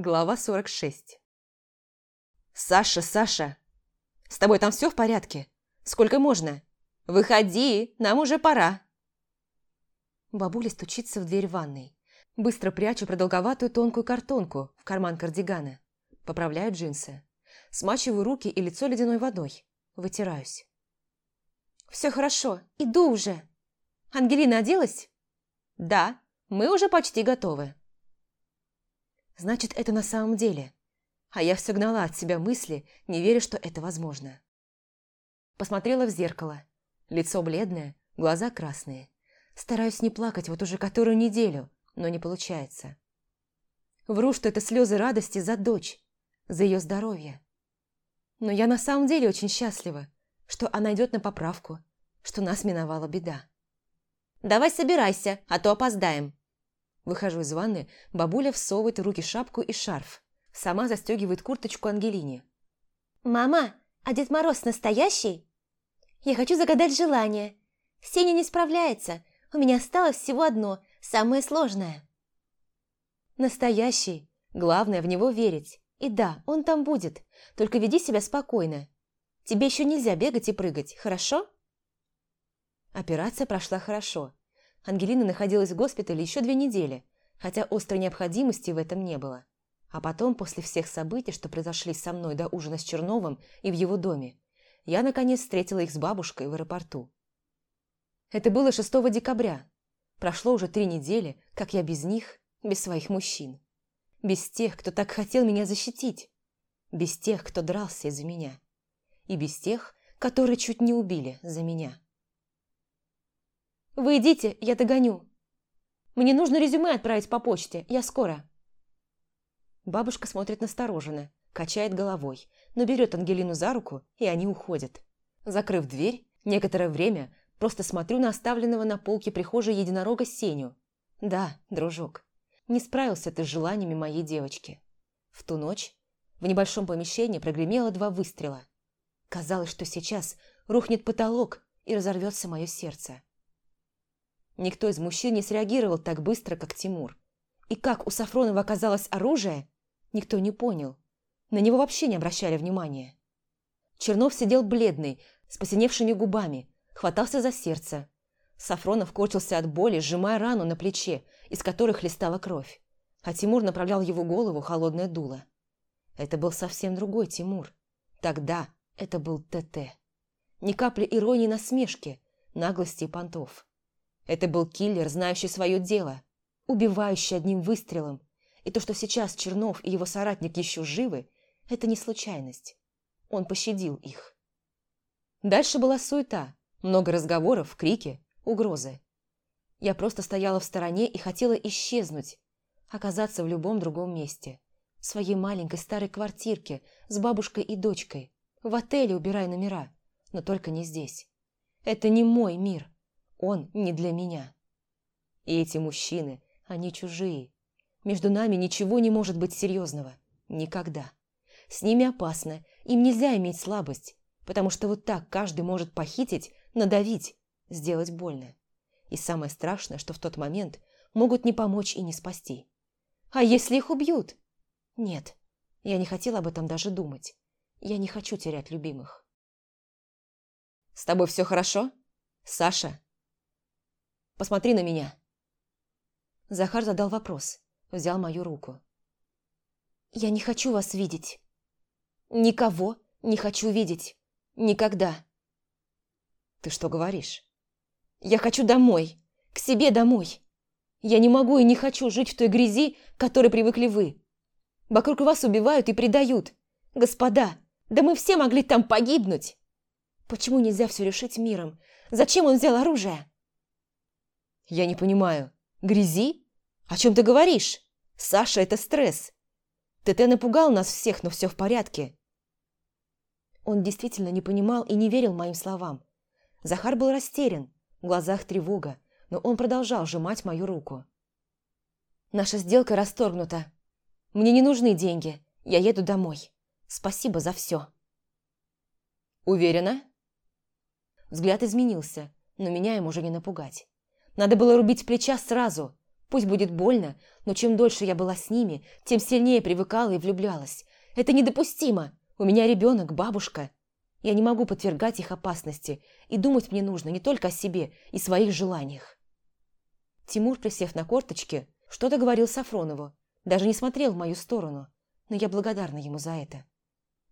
Глава 46 «Саша, Саша! С тобой там все в порядке? Сколько можно? Выходи, нам уже пора!» Бабуля стучится в дверь ванной. Быстро прячу продолговатую тонкую картонку в карман кардигана. Поправляю джинсы. Смачиваю руки и лицо ледяной водой. Вытираюсь. «Все хорошо, иду уже!» «Ангелина оделась?» «Да, мы уже почти готовы». Значит, это на самом деле. А я все гнала от себя мысли, не веря, что это возможно. Посмотрела в зеркало. Лицо бледное, глаза красные. Стараюсь не плакать вот уже которую неделю, но не получается. Вру, что это слезы радости за дочь, за ее здоровье. Но я на самом деле очень счастлива, что она идет на поправку, что нас миновала беда. «Давай собирайся, а то опоздаем», Выхожу из ванны, бабуля всовывает в руки шапку и шарф. Сама застегивает курточку Ангелине. «Мама, а Дед Мороз настоящий? Я хочу загадать желание. Сеня не справляется. У меня осталось всего одно, самое сложное». «Настоящий. Главное в него верить. И да, он там будет. Только веди себя спокойно. Тебе еще нельзя бегать и прыгать, хорошо?» Операция прошла хорошо. Ангелина находилась в госпитале еще две недели, хотя острой необходимости в этом не было. А потом, после всех событий, что произошли со мной до ужина с Черновым и в его доме, я, наконец, встретила их с бабушкой в аэропорту. Это было 6 декабря. Прошло уже три недели, как я без них, без своих мужчин. Без тех, кто так хотел меня защитить. Без тех, кто дрался из-за меня. И без тех, которые чуть не убили за меня. «Вы идите, я догоню. Мне нужно резюме отправить по почте, я скоро». Бабушка смотрит настороженно, качает головой, но берет Ангелину за руку, и они уходят. Закрыв дверь, некоторое время просто смотрю на оставленного на полке прихожей единорога Сеню. Да, дружок, не справился ты с желаниями моей девочки. В ту ночь в небольшом помещении прогремело два выстрела. Казалось, что сейчас рухнет потолок и разорвется мое сердце. Никто из мужчин не среагировал так быстро, как Тимур. И как у Сафронова оказалось оружие, никто не понял. На него вообще не обращали внимания. Чернов сидел бледный, с посиневшими губами, хватался за сердце. Сафронов корчился от боли, сжимая рану на плече, из которой хлестала кровь. А Тимур направлял его голову холодное дуло. Это был совсем другой Тимур. Тогда это был ТТ. Ни капли иронии и насмешки, наглости и понтов. Это был киллер, знающий свое дело, убивающий одним выстрелом. И то, что сейчас Чернов и его соратник еще живы, это не случайность. Он пощадил их. Дальше была суета, много разговоров, крики, угрозы. Я просто стояла в стороне и хотела исчезнуть, оказаться в любом другом месте. В своей маленькой старой квартирке с бабушкой и дочкой, в отеле убирая номера, но только не здесь. Это не мой мир. Он не для меня. И эти мужчины, они чужие. Между нами ничего не может быть серьезного. Никогда. С ними опасно, им нельзя иметь слабость, потому что вот так каждый может похитить, надавить, сделать больно. И самое страшное, что в тот момент могут не помочь и не спасти. А если их убьют? Нет, я не хотела об этом даже думать. Я не хочу терять любимых. «С тобой все хорошо? Саша?» Посмотри на меня!» Захар задал вопрос, взял мою руку. «Я не хочу вас видеть. Никого не хочу видеть. Никогда!» «Ты что говоришь?» «Я хочу домой, к себе домой. Я не могу и не хочу жить в той грязи, к которой привыкли вы. Вокруг вас убивают и предают. Господа, да мы все могли там погибнуть. Почему нельзя все решить миром? Зачем он взял оружие?» «Я не понимаю. Грязи? О чем ты говоришь? Саша, это стресс. ТТ напугал нас всех, но все в порядке». Он действительно не понимал и не верил моим словам. Захар был растерян, в глазах тревога, но он продолжал сжимать мою руку. «Наша сделка расторгнута. Мне не нужны деньги. Я еду домой. Спасибо за все». «Уверена?» Взгляд изменился, но меня им уже не напугать. Надо было рубить плеча сразу. Пусть будет больно, но чем дольше я была с ними, тем сильнее привыкала и влюблялась. Это недопустимо. У меня ребенок, бабушка. Я не могу подвергать их опасности, и думать мне нужно не только о себе и своих желаниях. Тимур, присев на корточки, что-то говорил Сафронову, даже не смотрел в мою сторону, но я благодарна ему за это.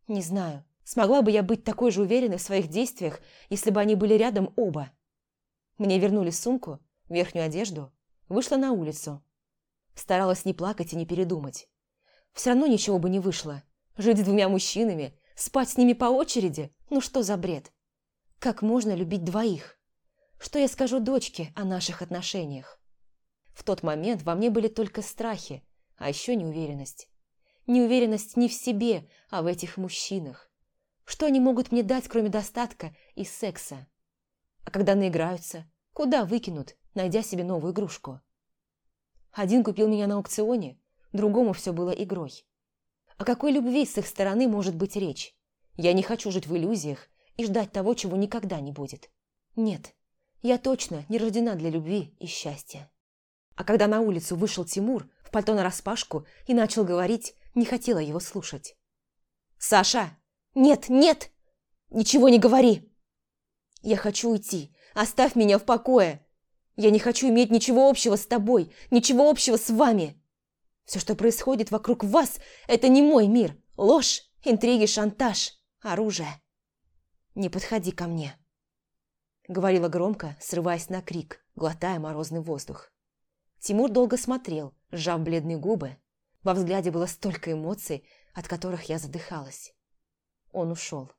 Не знаю, смогла бы я быть такой же уверенной в своих действиях, если бы они были рядом оба. Мне вернули сумку, верхнюю одежду, вышла на улицу. Старалась не плакать и не передумать. Все равно ничего бы не вышло. Жить с двумя мужчинами, спать с ними по очереди, ну что за бред? Как можно любить двоих? Что я скажу дочке о наших отношениях? В тот момент во мне были только страхи, а еще неуверенность. Неуверенность не в себе, а в этих мужчинах. Что они могут мне дать, кроме достатка и секса? А когда наиграются, куда выкинут, найдя себе новую игрушку? Один купил меня на аукционе, другому все было игрой. О какой любви с их стороны может быть речь? Я не хочу жить в иллюзиях и ждать того, чего никогда не будет. Нет, я точно не рождена для любви и счастья. А когда на улицу вышел Тимур в пальто нараспашку и начал говорить, не хотела его слушать. «Саша! Нет, нет! Ничего не говори! Я хочу уйти! Оставь меня в покое! Я не хочу иметь ничего общего с тобой, ничего общего с вами! Все, что происходит вокруг вас, это не мой мир! Ложь, интриги, шантаж, оружие! Не подходи ко мне!» Говорила громко, срываясь на крик, глотая морозный воздух. Тимур долго смотрел, сжав бледные губы. Во взгляде было столько эмоций, от которых я задыхалась. Он ушел.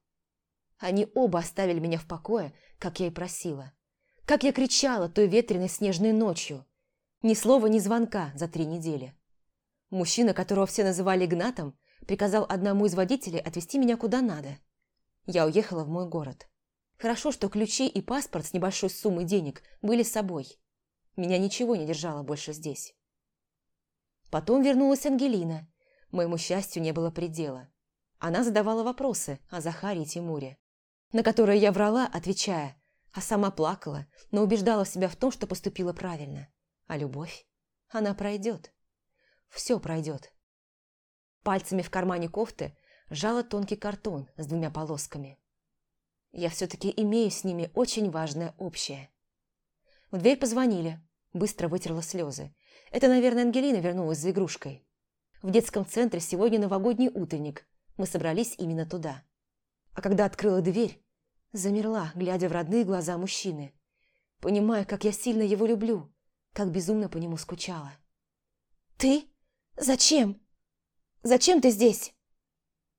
Они оба оставили меня в покое, как я и просила. Как я кричала той ветреной снежной ночью. Ни слова, ни звонка за три недели. Мужчина, которого все называли Игнатом, приказал одному из водителей отвезти меня куда надо. Я уехала в мой город. Хорошо, что ключи и паспорт с небольшой суммой денег были с собой. Меня ничего не держало больше здесь. Потом вернулась Ангелина. Моему счастью не было предела. Она задавала вопросы о Захаре и Тимуре, на которые я врала, отвечая, а сама плакала, но убеждала себя в том, что поступила правильно. А любовь? Она пройдет. Все пройдет. Пальцами в кармане кофты жала тонкий картон с двумя полосками. Я все-таки имею с ними очень важное общее. В дверь позвонили. Быстро вытерла слезы. Это, наверное, Ангелина вернулась за игрушкой. В детском центре сегодня новогодний утренник. Мы собрались именно туда. А когда открыла дверь, замерла, глядя в родные глаза мужчины. Понимая, как я сильно его люблю, как безумно по нему скучала. «Ты? Зачем? Зачем ты здесь?»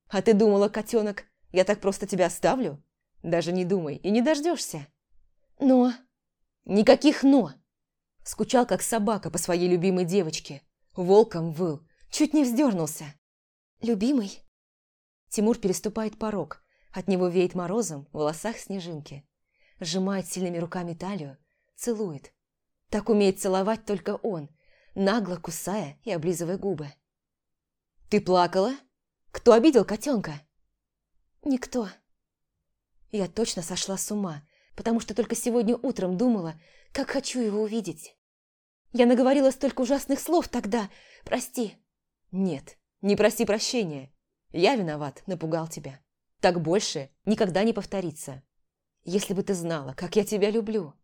«А ты думала, котенок, я так просто тебя оставлю? Даже не думай и не дождешься». «Но...» «Никаких «но». Скучал, как собака по своей любимой девочке. Волком выл, чуть не вздернулся. «Любимый?» Тимур переступает порог. От него веет морозом, в волосах снежинки. Сжимает сильными руками талию, целует. Так умеет целовать только он, нагло кусая и облизывая губы. «Ты плакала? Кто обидел котенка?» «Никто». Я точно сошла с ума, потому что только сегодня утром думала, как хочу его увидеть. Я наговорила столько ужасных слов тогда. Прости». «Нет, не проси прощения. Я виноват, напугал тебя. Так больше никогда не повторится. Если бы ты знала, как я тебя люблю.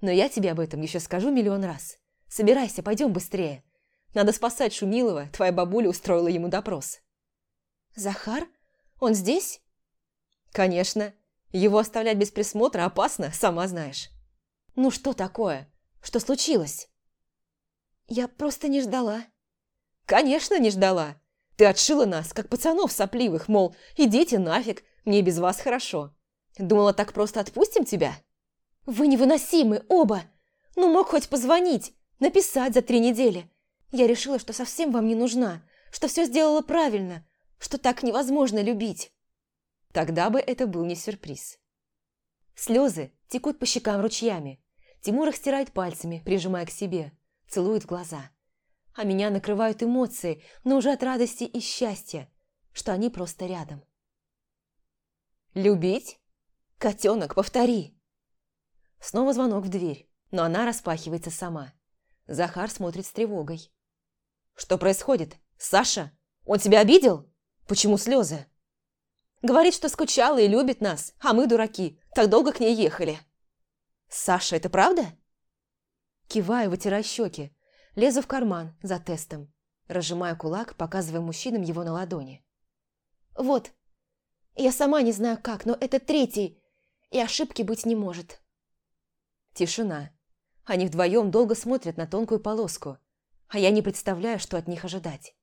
Но я тебе об этом еще скажу миллион раз. Собирайся, пойдем быстрее. Надо спасать Шумилова, твоя бабуля устроила ему допрос». «Захар? Он здесь?» «Конечно. Его оставлять без присмотра опасно, сама знаешь». «Ну что такое? Что случилось?» «Я просто не ждала». «Конечно, не ждала. Ты отшила нас, как пацанов сопливых, мол, идите нафиг, мне без вас хорошо. Думала, так просто отпустим тебя?» «Вы невыносимы, оба! Ну, мог хоть позвонить, написать за три недели. Я решила, что совсем вам не нужна, что все сделала правильно, что так невозможно любить». Тогда бы это был не сюрприз. Слезы текут по щекам ручьями. Тимур их стирает пальцами, прижимая к себе целует в глаза. А меня накрывают эмоции, но уже от радости и счастья, что они просто рядом. «Любить? Котенок, повтори!» Снова звонок в дверь, но она распахивается сама. Захар смотрит с тревогой. «Что происходит? Саша? Он тебя обидел? Почему слезы?» Говорит, что скучала и любит нас, а мы, дураки, так долго к ней ехали. «Саша, это правда?» Киваю, вытирая щеки, лезу в карман за тестом, разжимая кулак, показывая мужчинам его на ладони. «Вот, я сама не знаю как, но это третий, и ошибки быть не может». Тишина. Они вдвоем долго смотрят на тонкую полоску, а я не представляю, что от них ожидать.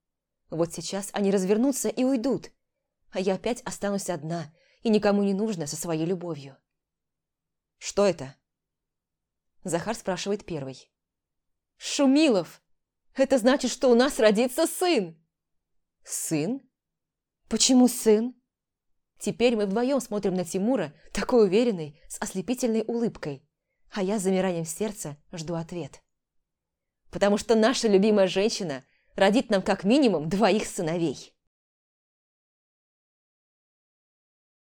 Вот сейчас они развернутся и уйдут, а я опять останусь одна и никому не нужна со своей любовью. «Что это?» Захар спрашивает первый. «Шумилов! Это значит, что у нас родится сын!» «Сын?» «Почему сын?» Теперь мы вдвоем смотрим на Тимура, такой уверенный, с ослепительной улыбкой, а я с замиранием сердца жду ответ. «Потому что наша любимая женщина родит нам как минимум двоих сыновей».